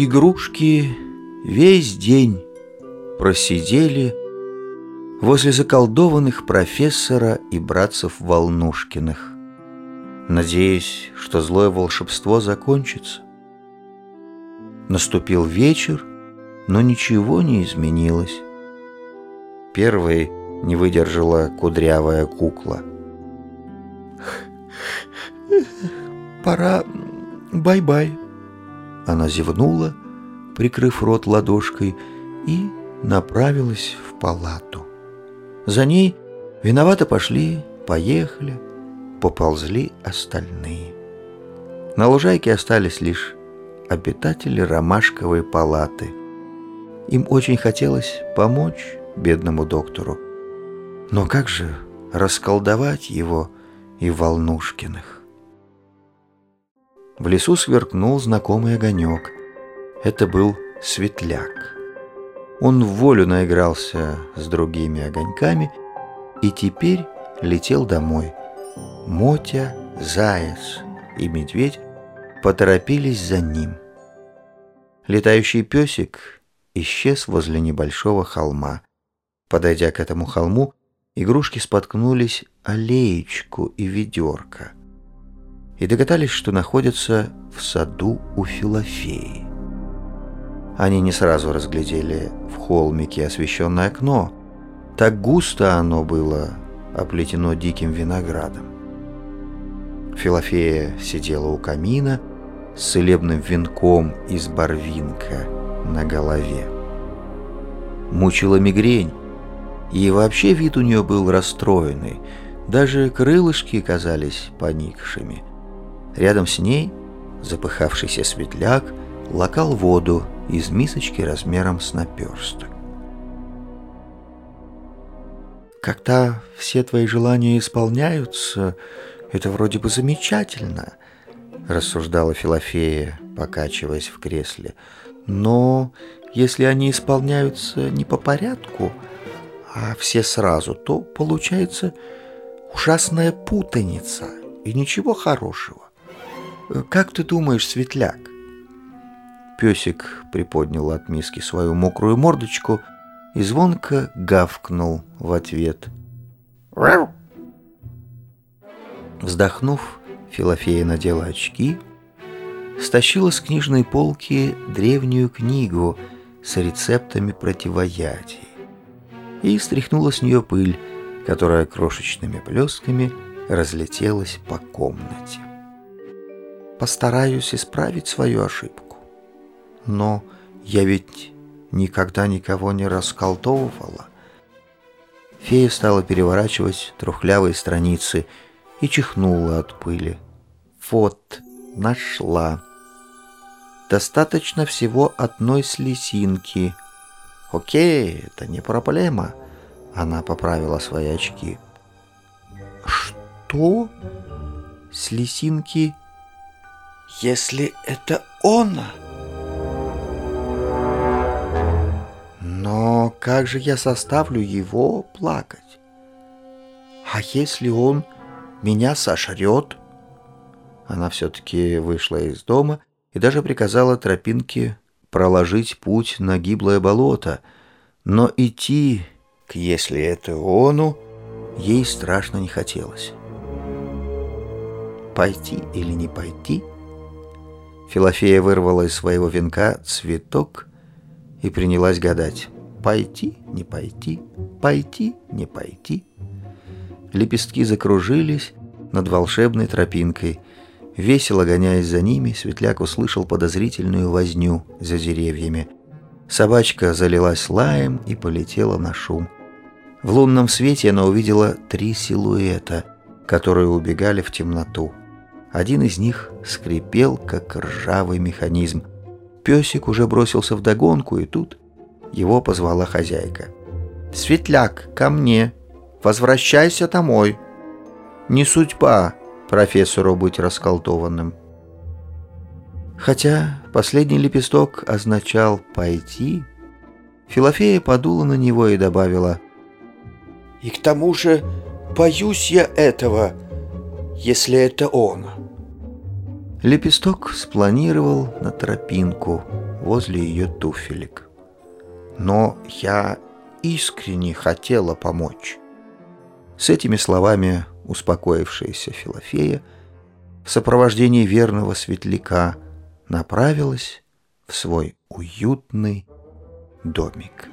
Игрушки весь день просидели возле заколдованных профессора и братцев Волнушкиных, надеясь, что злое волшебство закончится. Наступил вечер, но ничего не изменилось. Первой не выдержала кудрявая кукла. «Пора бай-бай», она зевнула, прикрыв рот ладошкой, и направилась в палату. За ней виновато пошли, поехали, поползли остальные. На лужайке остались лишь обитатели ромашковой палаты. Им очень хотелось помочь бедному доктору. Но как же расколдовать его и Волнушкиных? В лесу сверкнул знакомый огонек. Это был светляк. Он в волю наигрался с другими огоньками и теперь летел домой. Мотя, заяц и медведь поторопились за ним. Летающий песик исчез возле небольшого холма. Подойдя к этому холму, игрушки споткнулись о леечку и ведерко и догадались, что находятся в саду у Филофеи. Они не сразу разглядели в холмике освещенное окно. Так густо оно было оплетено диким виноградом. Филофея сидела у камина с целебным венком из барвинка на голове. Мучила мигрень, и вообще вид у нее был расстроенный, даже крылышки казались поникшими. Рядом с ней запыхавшийся светляк лакал воду из мисочки размером с наперсток. «Когда все твои желания исполняются, это вроде бы замечательно», — рассуждала Филофея, покачиваясь в кресле. «Но если они исполняются не по порядку, а все сразу, то получается ужасная путаница и ничего хорошего. «Как ты думаешь, Светляк?» Песик приподнял от миски свою мокрую мордочку и звонко гавкнул в ответ. Вздохнув, Филофея надела очки, стащила с книжной полки древнюю книгу с рецептами противоядий и стряхнула с нее пыль, которая крошечными блесками разлетелась по комнате постараюсь исправить свою ошибку. Но я ведь никогда никого не расколдовывала. Фея стала переворачивать трухлявые страницы и чихнула от пыли. Вот, нашла. Достаточно всего одной слезинки. Окей, это не проблема. Она поправила свои очки. Что? Слезинки если это он. Но как же я составлю его плакать? А если он меня сожрет? Она все-таки вышла из дома и даже приказала тропинке проложить путь на гиблое болото, но идти к «если это ону» ей страшно не хотелось. Пойти или не пойти — Филофея вырвала из своего венка цветок и принялась гадать. Пойти, не пойти, пойти, не пойти. Лепестки закружились над волшебной тропинкой. Весело гоняясь за ними, Светляк услышал подозрительную возню за деревьями. Собачка залилась лаем и полетела на шум. В лунном свете она увидела три силуэта, которые убегали в темноту. Один из них скрипел, как ржавый механизм. Песик уже бросился в догонку, и тут его позвала хозяйка. «Светляк, ко мне! Возвращайся домой!» «Не судьба профессору быть расколдованным!» Хотя последний лепесток означал «пойти», Филофея подула на него и добавила «И к тому же боюсь я этого!» если это он. Лепесток спланировал на тропинку возле ее туфелек. Но я искренне хотела помочь. С этими словами успокоившаяся Филофея в сопровождении верного светляка направилась в свой уютный домик.